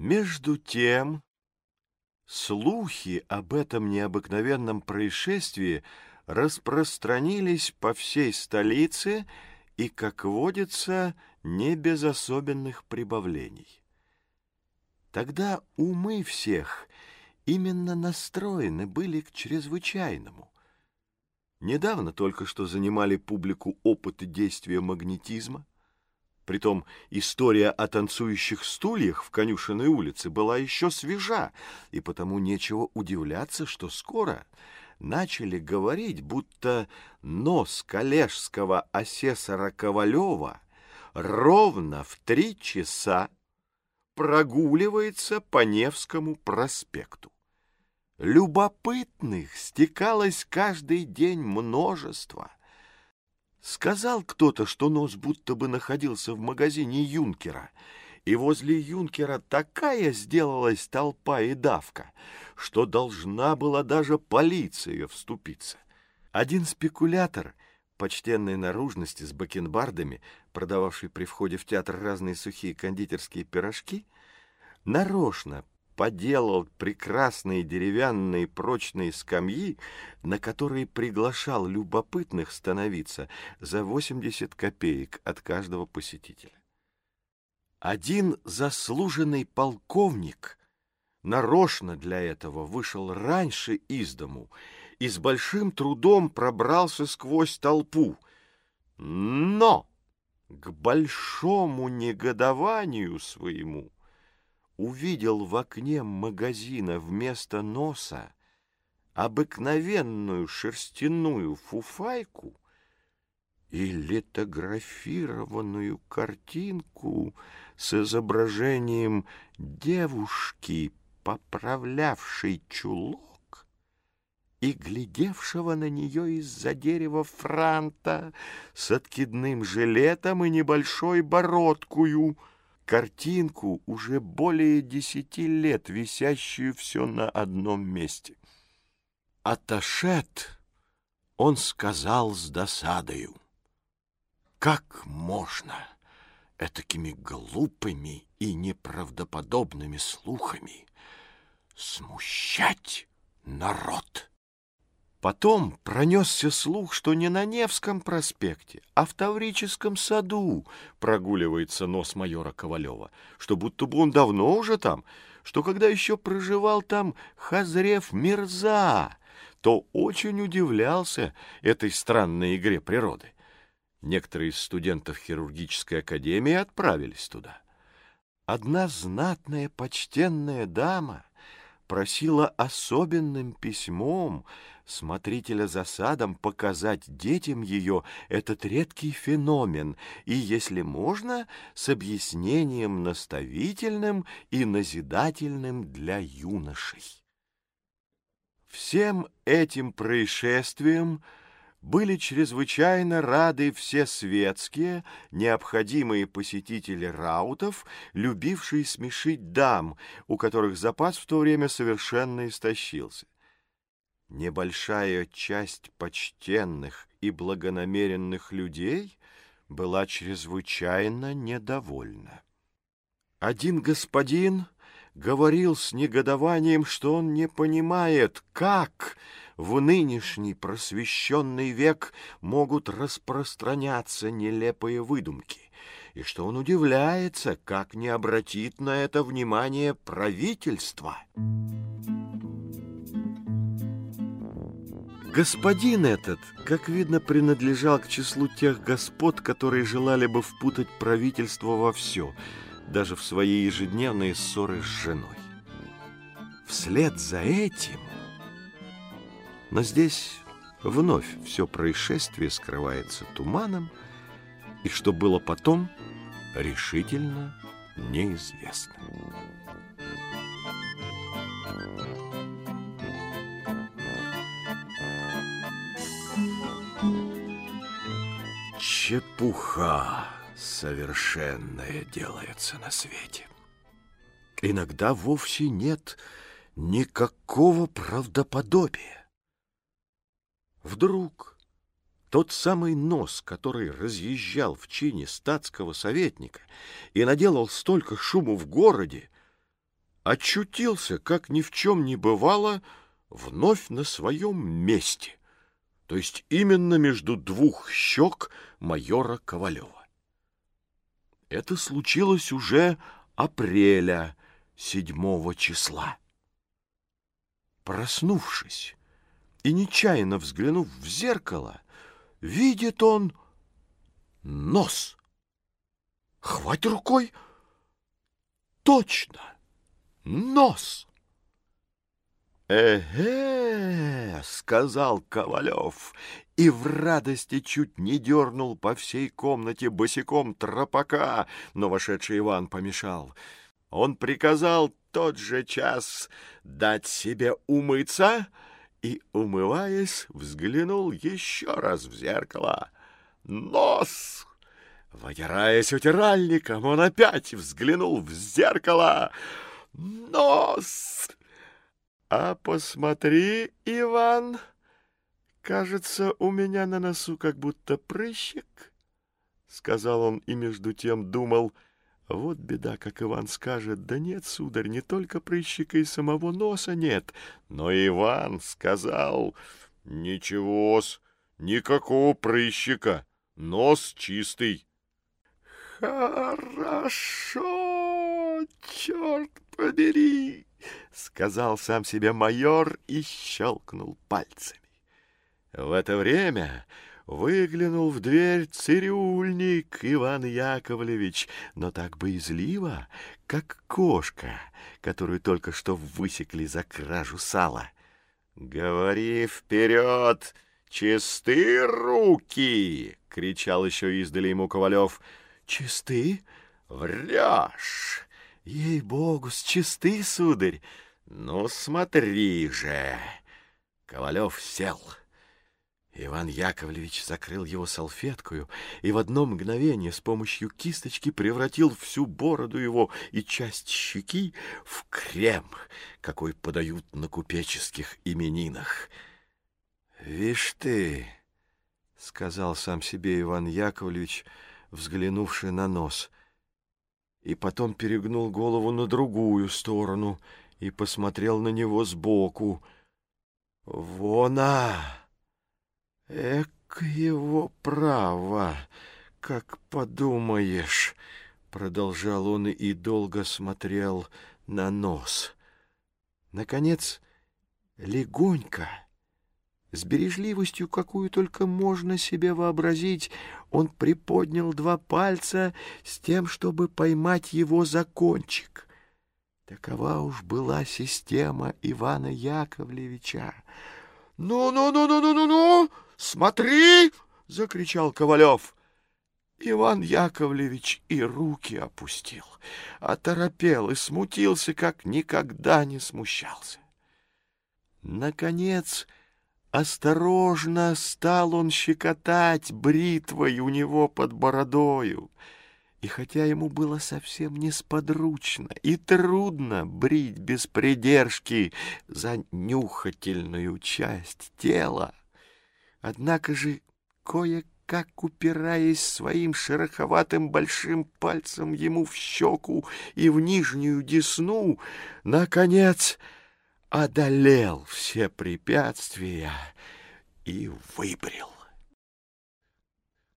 Между тем, слухи об этом необыкновенном происшествии распространились по всей столице и, как водится, не без особенных прибавлений. Тогда умы всех именно настроены были к чрезвычайному. Недавно только что занимали публику опыты действия магнетизма, Притом история о танцующих стульях в конюшенной улице была еще свежа, и потому нечего удивляться, что скоро начали говорить, будто нос коллежского асессора Ковалева ровно в три часа прогуливается по Невскому проспекту. Любопытных стекалось каждый день множество — Сказал кто-то, что нос будто бы находился в магазине юнкера, и возле юнкера такая сделалась толпа и давка, что должна была даже полиция вступиться. Один спекулятор, почтенной наружности с бакенбардами, продававший при входе в театр разные сухие кондитерские пирожки, нарочно поделал прекрасные деревянные прочные скамьи, на которые приглашал любопытных становиться за 80 копеек от каждого посетителя. Один заслуженный полковник нарочно для этого вышел раньше из дому и с большим трудом пробрался сквозь толпу. Но к большому негодованию своему увидел в окне магазина вместо носа обыкновенную шерстяную фуфайку и литографированную картинку с изображением девушки, поправлявшей чулок и глядевшего на нее из-за дерева франта с откидным жилетом и небольшой бородкую — картинку, уже более десяти лет висящую все на одном месте. Аташет, он сказал с досадою, как можно этакими глупыми и неправдоподобными слухами смущать народ? Потом пронесся слух, что не на Невском проспекте, а в Таврическом саду прогуливается нос майора Ковалева, что будто бы он давно уже там, что когда еще проживал там Хазрев Мирза, то очень удивлялся этой странной игре природы. Некоторые из студентов хирургической академии отправились туда. Одна знатная почтенная дама просила особенным письмом смотрителя за садом показать детям ее этот редкий феномен и, если можно, с объяснением наставительным и назидательным для юношей. Всем этим происшествиям были чрезвычайно рады все светские, необходимые посетители раутов, любившие смешить дам, у которых запас в то время совершенно истощился. Небольшая часть почтенных и благонамеренных людей была чрезвычайно недовольна. Один господин говорил с негодованием, что он не понимает, как в нынешний просвещенный век могут распространяться нелепые выдумки, и что он удивляется, как не обратит на это внимание правительство. Господин этот, как видно, принадлежал к числу тех господ, которые желали бы впутать правительство во все, даже в свои ежедневные ссоры с женой. Вслед за этим... Но здесь вновь все происшествие скрывается туманом, и что было потом, решительно неизвестно. Чепуха совершенная делается на свете. Иногда вовсе нет никакого правдоподобия. Вдруг тот самый нос, который разъезжал в чине статского советника и наделал столько шуму в городе, очутился, как ни в чем не бывало, вновь на своем месте, то есть именно между двух щек майора Ковалева. Это случилось уже апреля седьмого числа. Проснувшись и нечаянно взглянув в зеркало, видит он нос. Хвать рукой. Точно, нос. «Эге!» — сказал Ковалев, и в радости чуть не дернул по всей комнате босиком тропака, но вошедший Иван помешал. Он приказал тот же час дать себе умыться и, умываясь, взглянул еще раз в зеркало. «Нос!» Вытираясь утиральником, он опять взглянул в зеркало. «Нос!» А посмотри, Иван, кажется, у меня на носу как будто прыщик, — сказал он и между тем думал, вот беда, как Иван скажет, да нет, сударь, не только прыщика и самого носа нет, но Иван сказал, ничего-с, никакого прыщика, нос чистый. Хорошо, черт побери! — сказал сам себе майор и щелкнул пальцами. В это время выглянул в дверь цирюльник Иван Яковлевич, но так боязливо, как кошка, которую только что высекли за кражу сала. «Говори вперед! Чисты руки!» — кричал еще издали ему Ковалев. «Чисты? Врешь!» Ей-богу, с чисты, сударь. Ну, смотри же. Ковалев сел. Иван Яковлевич закрыл его салфеткою и в одно мгновение с помощью кисточки превратил всю бороду его и часть щеки в крем, какой подают на купеческих именинах. «Вишь ты», — сказал сам себе Иван Яковлевич, взглянувший на нос — и потом перегнул голову на другую сторону и посмотрел на него сбоку. «Вона! Эк его право, как подумаешь!» Продолжал он и долго смотрел на нос. Наконец, легонько с бережливостью, какую только можно себе вообразить, он приподнял два пальца с тем, чтобы поймать его за кончик. Такова уж была система Ивана Яковлевича. «Ну-ну-ну-ну-ну-ну! Смотри!» — закричал Ковалев. Иван Яковлевич и руки опустил, оторопел и смутился, как никогда не смущался. Наконец... Осторожно стал он щекотать бритвой у него под бородою. И хотя ему было совсем несподручно и трудно брить без придержки за нюхательную часть тела, однако же, кое-как упираясь своим шероховатым большим пальцем ему в щеку и в нижнюю десну, наконец одолел все препятствия и выбрил.